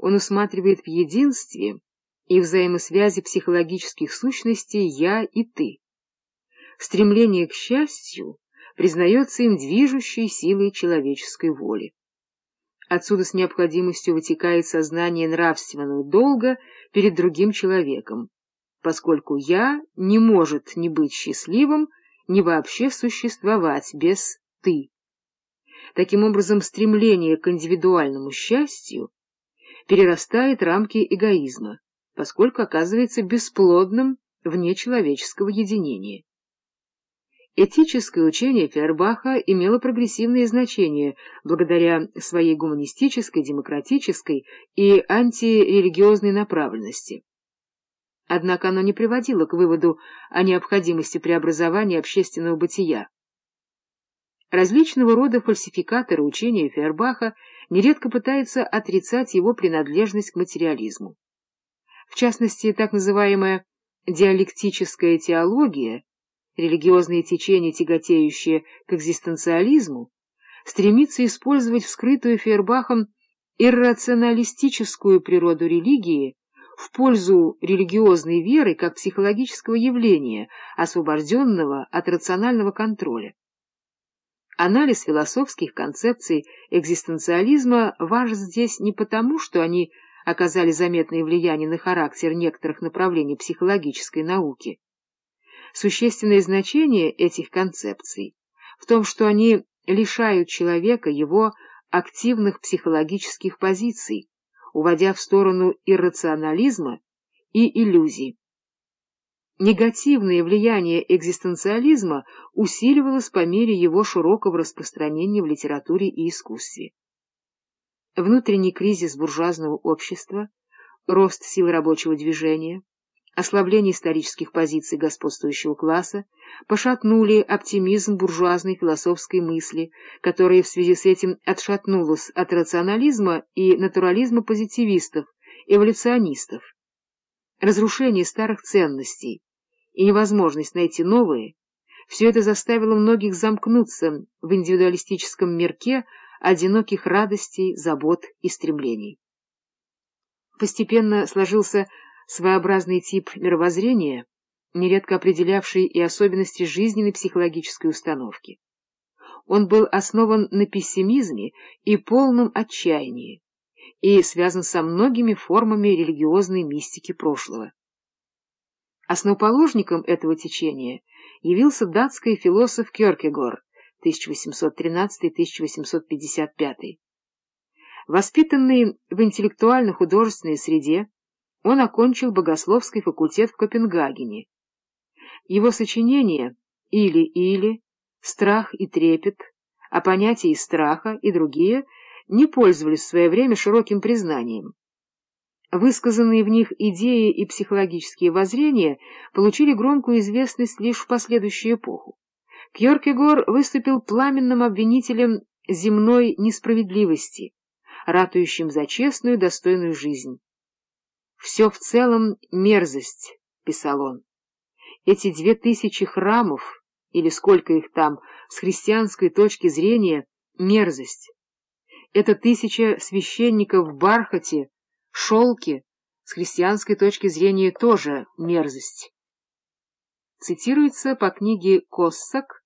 он усматривает в единстве и взаимосвязи психологических сущностей «я» и «ты». Стремление к счастью признается им движущей силой человеческой воли. Отсюда с необходимостью вытекает сознание нравственного долга перед другим человеком, поскольку «я» не может ни быть счастливым, ни вообще существовать без «ты». Таким образом, стремление к индивидуальному счастью перерастает рамки эгоизма, поскольку оказывается бесплодным вне человеческого единения. Этическое учение Фейербаха имело прогрессивное значение благодаря своей гуманистической, демократической и антирелигиозной направленности. Однако оно не приводило к выводу о необходимости преобразования общественного бытия. Различного рода фальсификаторы учения Фейербаха нередко пытаются отрицать его принадлежность к материализму. В частности, так называемая диалектическая теология, религиозные течения, тяготеющие к экзистенциализму, стремится использовать вскрытую Фейербахом иррационалистическую природу религии в пользу религиозной веры как психологического явления, освобожденного от рационального контроля. Анализ философских концепций экзистенциализма важен здесь не потому, что они оказали заметное влияние на характер некоторых направлений психологической науки. Существенное значение этих концепций в том, что они лишают человека его активных психологических позиций, уводя в сторону иррационализма и иллюзий. Негативное влияние экзистенциализма усиливалось по мере его широкого распространения в литературе и искусстве. Внутренний кризис буржуазного общества, рост сил рабочего движения, ослабление исторических позиций господствующего класса пошатнули оптимизм буржуазной философской мысли, которая в связи с этим отшатнулась от рационализма и натурализма позитивистов, эволюционистов. Разрушение старых ценностей, и невозможность найти новые, все это заставило многих замкнуться в индивидуалистическом мирке одиноких радостей, забот и стремлений. Постепенно сложился своеобразный тип мировоззрения, нередко определявший и особенности жизненной психологической установки. Он был основан на пессимизме и полном отчаянии и связан со многими формами религиозной мистики прошлого. Основоположником этого течения явился датский философ Кёркегор 1813-1855. Воспитанный в интеллектуально-художественной среде, он окончил богословский факультет в Копенгагене. Его сочинения «Или-или», «Страх и трепет», «О понятии страха» и другие не пользовались в свое время широким признанием. Высказанные в них идеи и психологические воззрения получили громкую известность лишь в последующую эпоху. Кьоркегор выступил пламенным обвинителем земной несправедливости, ратующим за честную достойную жизнь. «Все в целом мерзость», — писал он. «Эти две тысячи храмов, или сколько их там, с христианской точки зрения, мерзость. Это тысяча священников в бархате, шелки с христианской точки зрения тоже мерзость. Цитируется по книге Коссак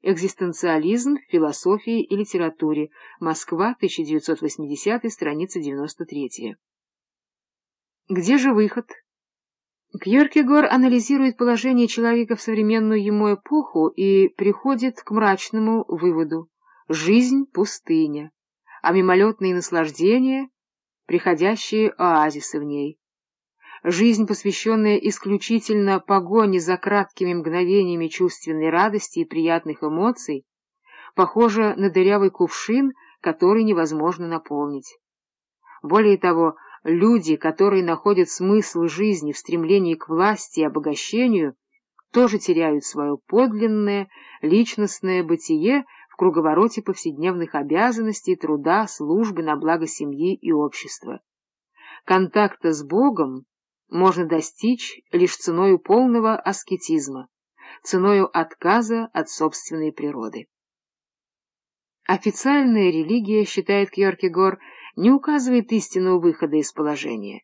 «Экзистенциализм в философии и литературе. Москва, 1980, страница 93». Где же выход? Кьеркегор анализирует положение человека в современную ему эпоху и приходит к мрачному выводу. Жизнь — пустыня, а мимолетные наслаждения приходящие оазисы в ней. Жизнь, посвященная исключительно погоне за краткими мгновениями чувственной радости и приятных эмоций, похожа на дырявый кувшин, который невозможно наполнить. Более того, люди, которые находят смысл жизни в стремлении к власти и обогащению, тоже теряют свое подлинное, личностное бытие круговороте повседневных обязанностей, труда, службы на благо семьи и общества. Контакта с Богом можно достичь лишь ценой полного аскетизма, ценой отказа от собственной природы. Официальная религия, считает Кьеркегор, не указывает истинного выхода из положения.